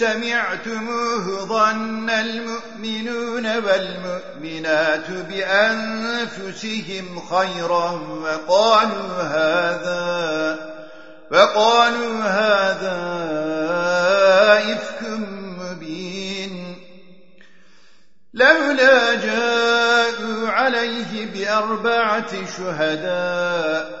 سمعتموه ظن المؤمنون والمؤمنات بأنفسهم خيرا وقالوا هذا وقالوا هذا إفك مبين. لولا جاءوا عليه بأربعة شهداء